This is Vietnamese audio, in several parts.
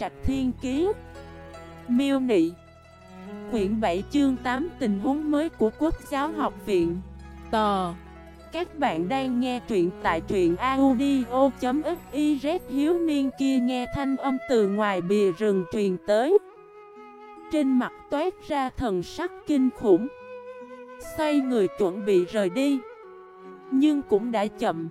Trạch Thiên Kiế Miêu Nị. Quyển 7 chương 8 tình huống mới của Quốc giáo học viện. Tò. Các bạn đang nghe truyện tại truyện audio.xyz Hiếu niên kia nghe thanh âm từ ngoài bìa rừng truyền tới. Trên mặt toát ra thần sắc kinh khủng. Xoay người chuẩn bị rời đi. Nhưng cũng đã chậm.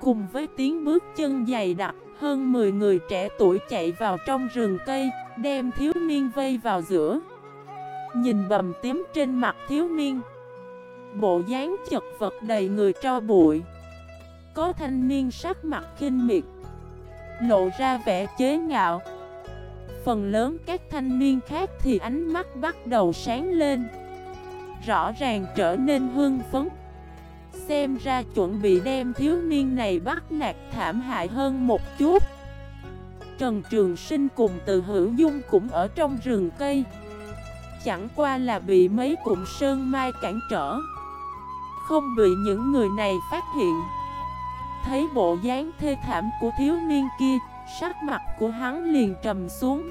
Cùng với tiếng bước chân dày đặc hơn 10 người trẻ tuổi chạy vào trong rừng cây, Đem thiếu niên vây vào giữa. Nhìn bầm tím trên mặt thiếu niên, Bộ dáng chật vật đầy người cho bụi. Có thanh niên sắc mặt kinh miệt, Lộ ra vẻ chế ngạo. Phần lớn các thanh niên khác thì ánh mắt bắt đầu sáng lên, Rõ ràng trở nên hưng phấn Xem ra chuẩn bị đem thiếu niên này bắt nạt thảm hại hơn một chút. Trần Trường Sinh cùng từ hữu dung cũng ở trong rừng cây. Chẳng qua là bị mấy cụm sơn mai cản trở. Không bị những người này phát hiện. Thấy bộ dáng thê thảm của thiếu niên kia, Sắc mặt của hắn liền trầm xuống.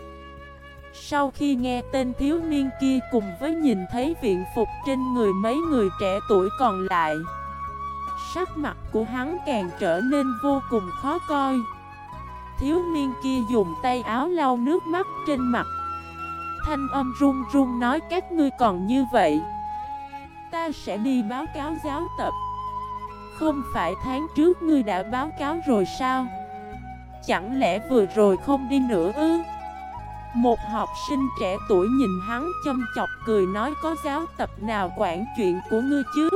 Sau khi nghe tên thiếu niên kia cùng với nhìn thấy viện phục trên người mấy người trẻ tuổi còn lại Sắc mặt của hắn càng trở nên vô cùng khó coi. Thiếu niên kia dùng tay áo lau nước mắt trên mặt. Thanh âm run run nói, các ngươi còn như vậy, Ta sẽ đi báo cáo giáo tập. Không phải tháng trước ngươi đã báo cáo rồi sao? Chẳng lẽ vừa rồi không đi nữa ư? Một học sinh trẻ tuổi nhìn hắn châm chọc cười nói, có giáo tập nào quản chuyện của ngươi chứ?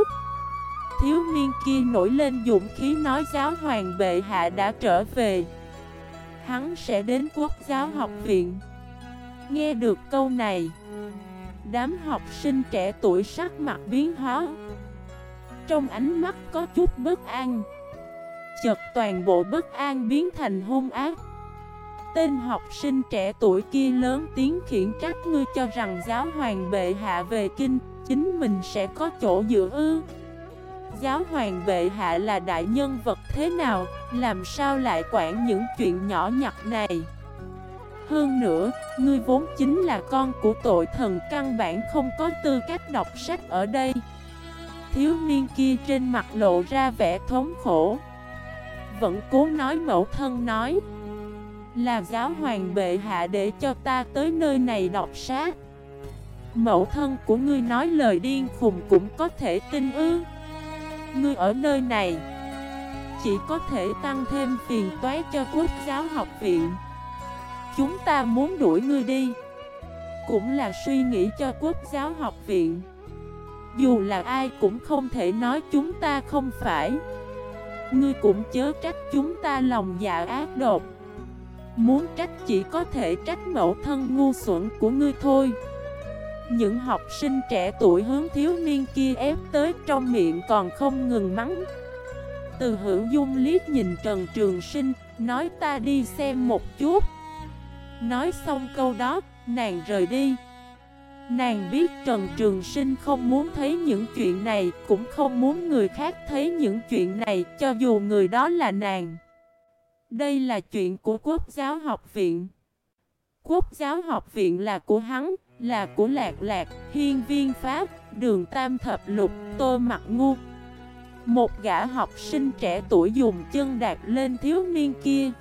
Thiếu niên kia nổi lên dũng khí nói giáo hoàng bệ hạ đã trở về. Hắn sẽ đến quốc giáo học viện. Nghe được câu này, Đám học sinh trẻ tuổi sắc mặt biến hóa. Trong ánh mắt có chút bất an, Chợt toàn bộ bất an biến thành hung ác. Tên học sinh trẻ tuổi kia lớn tiếng khiển trách ngươi cho rằng giáo hoàng bệ hạ về kinh, Chính mình sẽ có chỗ dựa ư? Giáo hoàng bệ hạ là đại nhân vật thế nào Làm sao lại quản những chuyện nhỏ nhặt này? Hơn nữa, ngươi vốn chính là con của tội thần căn bản không có tư cách đọc sách ở đây. Thiếu niên kia trên mặt lộ ra vẻ thống khổ. Vẫn cố nói mẫu thân nói Là giáo hoàng bệ hạ để cho ta tới nơi này đọc sách. Mẫu thân của ngươi nói lời điên khùng cũng có thể tin ư? Ngươi ở nơi này, Chỉ có thể tăng thêm phiền toái cho quốc giáo học viện. Chúng ta muốn đuổi ngươi đi, Cũng là suy nghĩ cho quốc giáo học viện. Dù là ai cũng không thể nói chúng ta không phải. Ngươi cũng chớ trách chúng ta lòng dạ ác độc. Muốn trách chỉ có thể trách mẫu thân ngu xuẩn của ngươi thôi. Những học sinh trẻ tuổi hướng thiếu niên kia ép tới trong miệng còn không ngừng mắng. Từ hữu dung liếc nhìn Trần Trường Sinh Nói ta đi xem một chút. Nói xong câu đó, nàng rời đi. Nàng biết Trần Trường Sinh không muốn thấy những chuyện này Cũng không muốn người khác thấy những chuyện này Cho dù người đó là nàng. Đây là chuyện của Quốc giáo học viện. Quốc giáo học viện là của hắn. Là của Lạc Lạc, Hiên Viên Pháp, Đường Tam Thập Lục, Tô Mặt Ngu Một gã học sinh trẻ tuổi dùng chân đạp lên thiếu niên kia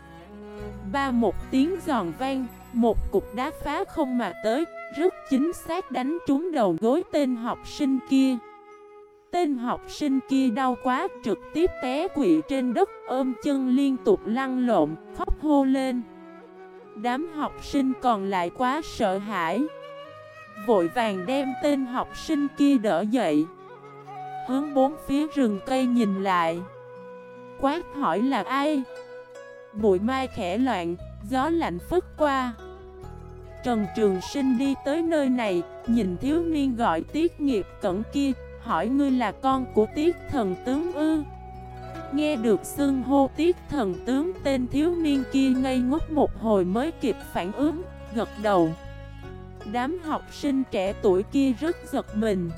Ba một tiếng giòn vang, một cục đá phá không mà tới, rất chính xác đánh trúng đầu gối tên học sinh kia. Tên học sinh kia đau quá trực tiếp té quỵ trên đất ôm chân liên tục lăn lộn, khóc hô lên. Đám học sinh còn lại quá sợ hãi. Vội vàng đem tên học sinh kia đỡ dậy. Hướng bốn phía rừng cây nhìn lại. Quát hỏi là ai? Bụi mai khẽ loạn, gió lạnh phất qua Trần Trường Sinh đi tới nơi này, nhìn thiếu niên gọi tiết nghiệp cẩn kia, hỏi ngươi là con của tiết thần tướng ư Nghe được xưng hô tiết thần tướng tên thiếu niên kia ngây ngốc một hồi mới kịp phản ứng, gật đầu Đám học sinh trẻ tuổi kia rất giật mình.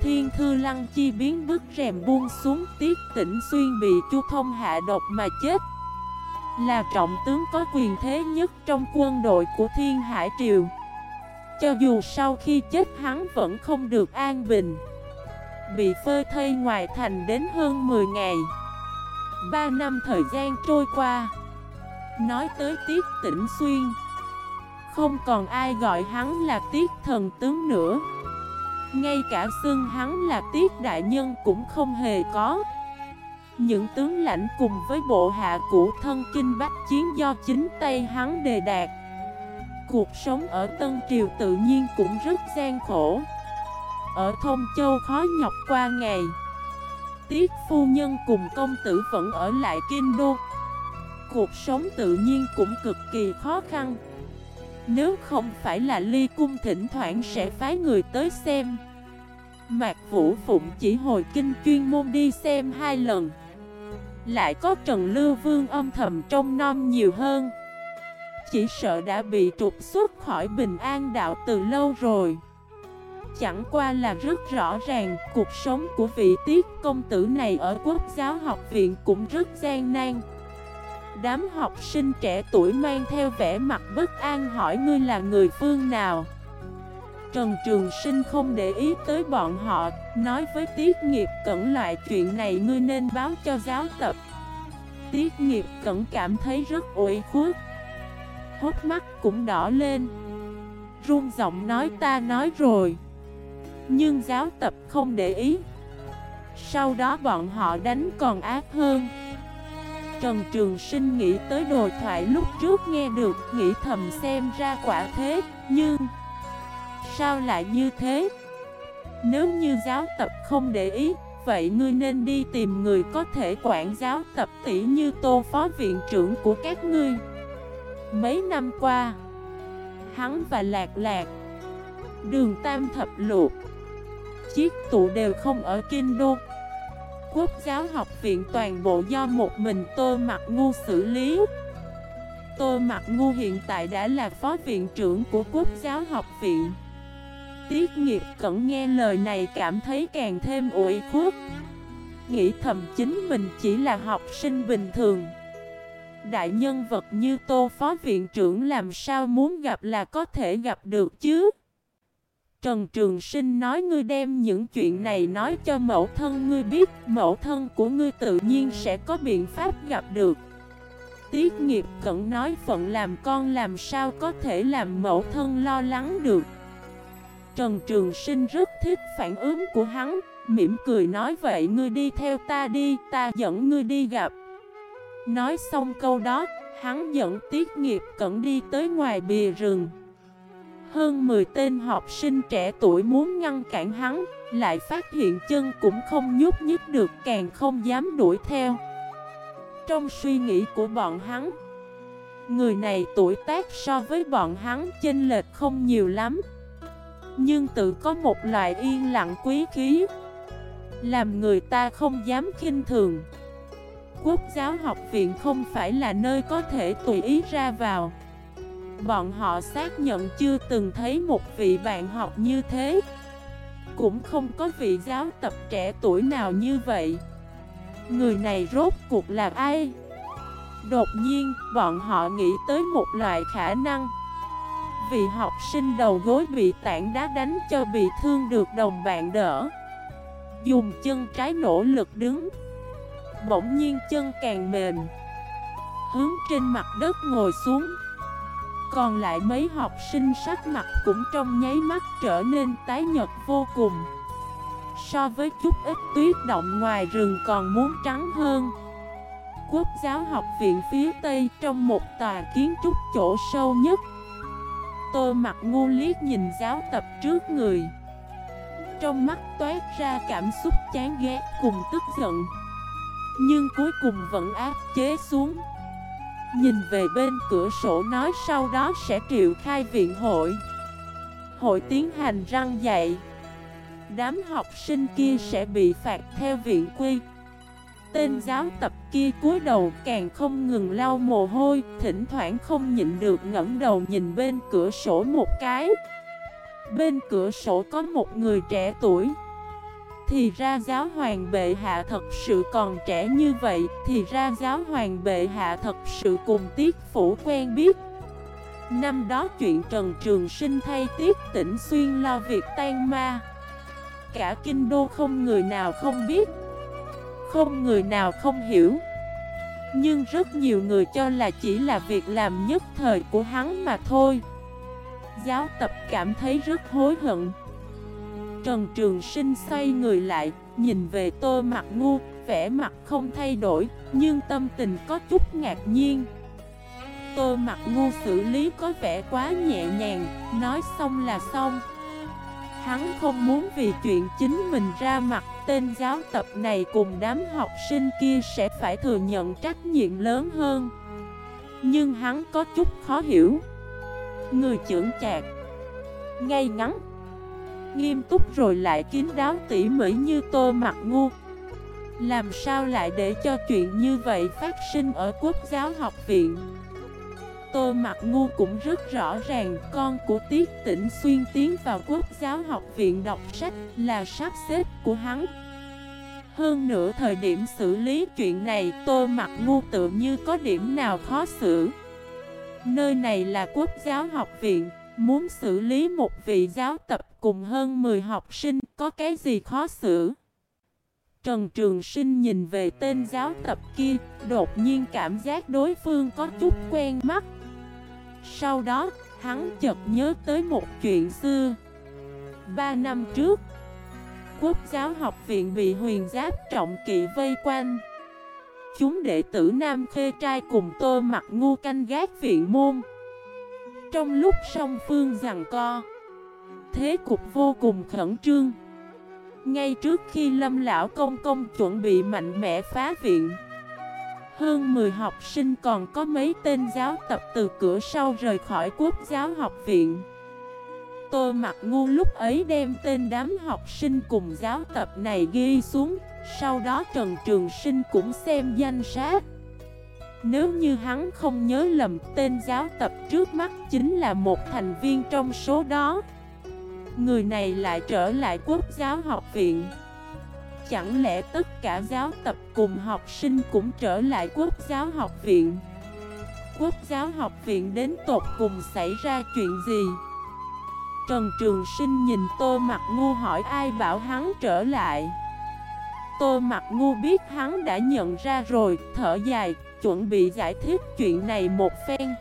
Thiên thư lăng chi biến bức rèm buông xuống tiết tỉnh xuyên bị chu thông hạ độc mà chết. Là trọng tướng có quyền thế nhất trong quân đội của Thiên Hải Triều. Cho dù sau khi chết hắn vẫn không được an bình. Bị phơi thây ngoài thành đến hơn 10 ngày. Ba năm thời gian trôi qua. Nói tới Tiết Tĩnh Xuyên không còn ai gọi hắn là Tiết Thần Tướng nữa. Ngay cả xưng hắn là Tiết Đại Nhân cũng không hề có. Những tướng lãnh cùng với bộ hạ cũ thân kinh bách chiến do chính tay hắn đề đạt. Cuộc sống ở Tân Triều tự nhiên cũng rất gian khổ. Ở Thông Châu khó nhọc qua ngày, Tiết phu nhân cùng công tử vẫn ở lại Kinh Đô. Cuộc sống tự nhiên cũng cực kỳ khó khăn. Nếu không phải là ly cung thỉnh thoảng sẽ phái người tới xem. Mạc Vũ Phụng chỉ hồi kinh chuyên môn đi xem hai lần. Lại có Trần Lưu Vương âm thầm trong non nhiều hơn. Chỉ sợ đã bị trục xuất khỏi bình an đạo từ lâu rồi. Chẳng qua là rất rõ ràng, Cuộc sống của vị tiết công tử này ở quốc giáo học viện cũng rất gian nan. Đám học sinh trẻ tuổi mang theo vẻ mặt bất an hỏi ngươi là người phương nào Trần Trường Sinh không để ý tới bọn họ, nói với Tiết Nghiệp Cẩn loại chuyện này ngươi nên báo cho giáo tập. Tiết Nghiệp Cẩn cảm thấy rất ủy khuất, hốt mắt cũng đỏ lên. Run giọng nói ta nói rồi, nhưng giáo tập không để ý. Sau đó bọn họ đánh còn ác hơn. Trần Trường Sinh nghĩ tới đồi thoại lúc trước nghe được, nghĩ thầm xem ra quả thế, nhưng... Sao lại như thế? Nếu như giáo tập không để ý, vậy ngươi nên đi tìm người có thể quản giáo tập tỷ như tô phó viện trưởng của các ngươi. Mấy năm qua, hắn và Lạc Lạc, đường Tam Thập Luộc, chiếc tụ đều không ở Kinh Đô. Quốc giáo học viện toàn bộ do một mình Tô Mặt Ngu xử lý. Tô Mặt Ngu hiện tại đã là phó viện trưởng của Quốc giáo học viện. Tiết nghiệp cẩn nghe lời này cảm thấy càng thêm ủi khuất Nghĩ thầm chính mình chỉ là học sinh bình thường Đại nhân vật như tô phó viện trưởng làm sao muốn gặp là có thể gặp được chứ Trần Trường Sinh nói ngươi đem những chuyện này nói cho mẫu thân ngươi biết Mẫu thân của ngươi tự nhiên sẽ có biện pháp gặp được Tiết nghiệp cẩn nói phận làm con làm sao có thể làm mẫu thân lo lắng được Trần Trường Sinh rất thích phản ứng của hắn, mỉm cười nói vậy ngươi đi theo ta đi, ta dẫn ngươi đi gặp. Nói xong câu đó, hắn dẫn Tiết Nghiệp Cẩn đi tới ngoài bìa rừng. Hơn 10 tên học sinh trẻ tuổi muốn ngăn cản hắn, lại phát hiện chân cũng không nhúc nhích được càng không dám đuổi theo. Trong suy nghĩ của bọn hắn, người này tuổi tác so với bọn hắn chênh lệch không nhiều lắm. Nhưng tự có một loại yên lặng quý khí Làm người ta không dám khinh thường Quốc giáo học viện không phải là nơi có thể tùy ý ra vào Bọn họ xác nhận chưa từng thấy một vị bạn học như thế. Cũng không có vị giáo tập trẻ tuổi nào như vậy. Người này rốt cuộc là ai? Đột nhiên, bọn họ nghĩ tới một loại khả năng. Vì học sinh đầu gối bị tảng đá đánh cho bị thương được đồng bạn đỡ. Dùng chân trái nỗ lực đứng. Bỗng nhiên chân càng mềm. Hướng trên mặt đất ngồi xuống. Còn lại mấy học sinh sắc mặt cũng trong nháy mắt trở nên tái nhật vô cùng. So với chút ít tuyết động ngoài rừng còn muốn trắng hơn. Quốc giáo học viện phía Tây trong một tòa kiến trúc chỗ sâu nhất. Tô mặt ngu liếc nhìn giáo tập trước người. Trong mắt toát ra cảm xúc chán ghét cùng tức giận. Nhưng cuối cùng vẫn áp chế xuống. Nhìn về bên cửa sổ nói sau đó sẽ triệu khai viện hội. Hội tiến hành răng dạy. Đám học sinh kia sẽ bị phạt theo viện quy. Tên giáo tập kia cúi đầu càng không ngừng lau mồ hôi, Thỉnh thoảng không nhịn được ngẫm đầu nhìn bên cửa sổ một cái. Bên cửa sổ có một người trẻ tuổi. Thì ra giáo hoàng bệ hạ thật sự còn trẻ như vậy, Thì ra giáo hoàng bệ hạ thật sự cùng tiết phủ quen biết. Năm đó chuyện Trần Trường Sinh thay tiết tỉnh xuyên lo việc tan ma. Cả kinh đô không người nào không biết, Không người nào không hiểu. Nhưng rất nhiều người cho là chỉ là việc làm nhất thời của hắn mà thôi. Giáo tập cảm thấy rất hối hận. Trần Trường Sinh xoay người lại, Nhìn về tô mặt ngu, Vẻ mặt không thay đổi, Nhưng tâm tình có chút ngạc nhiên. Tô mặt ngu xử lý có vẻ quá nhẹ nhàng, Nói xong là xong. Hắn không muốn vì chuyện chính mình ra mặt, Tên giáo tập này cùng đám học sinh kia sẽ phải thừa nhận trách nhiệm lớn hơn. Nhưng hắn có chút khó hiểu. Người trưởng chạc, Ngay ngắn Nghiêm túc rồi lại kín đáo tỉ mỉ như tô mặt ngu. Làm sao lại để cho chuyện như vậy phát sinh ở quốc giáo học viện? Tô Mặt Ngu cũng rất rõ ràng, con của Tiết Tĩnh Xuyên tiến vào quốc giáo học viện đọc sách là sắp xếp của hắn. Hơn nữa thời điểm xử lý chuyện này, Tô Mặt Ngu tự như có điểm nào khó xử. Nơi này là quốc giáo học viện Muốn xử lý một vị giáo tập cùng hơn 10 học sinh có cái gì khó xử? Trần Trường Sinh nhìn về tên giáo tập kia Đột nhiên cảm giác đối phương có chút quen mắt. Sau đó, hắn chợt nhớ tới một chuyện xưa. Ba năm trước Quốc giáo học viện bị huyền giáp trọng kỵ vây quanh. Chúng đệ tử Nam Khê Trai cùng tô mặt ngu canh gác viện môn. Trong lúc song phương rằng co, Thế cục vô cùng khẩn trương. Ngay trước khi lâm lão công công chuẩn bị mạnh mẽ phá viện, hơn 10 học sinh còn có mấy tên giáo tập từ cửa sau rời khỏi quốc giáo học viện. Tô mặt ngu lúc ấy đem tên đám học sinh cùng giáo tập này ghi xuống, Sau đó Trần Trường Sinh cũng xem danh sách. Nếu như hắn không nhớ lầm tên giáo tập trước mắt chính là một thành viên trong số đó. Người này lại trở lại quốc giáo học viện. Chẳng lẽ tất cả giáo tập cùng học sinh cũng trở lại quốc giáo học viện? Quốc giáo học viện đến tột cùng xảy ra chuyện gì? Trần Trường Sinh nhìn Tô Mặt Ngu hỏi ai bảo hắn trở lại. Tô Mặt Ngu biết hắn đã nhận ra rồi, thở dài, chuẩn bị giải thích chuyện này một phen.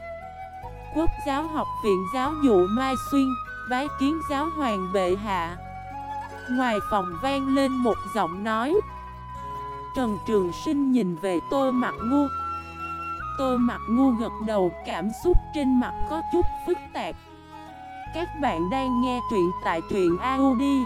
Quốc giáo học viện giáo dụ Mai Xuyên, bái kiến giáo hoàng bệ hạ. Ngoài phòng vang lên một giọng nói. Trần Trường Sinh nhìn về tô mặt ngu. Tô mặt ngu gật đầu cảm xúc trên mặt có chút phức tạp. Các bạn đang nghe truyện tại truyện audio.fif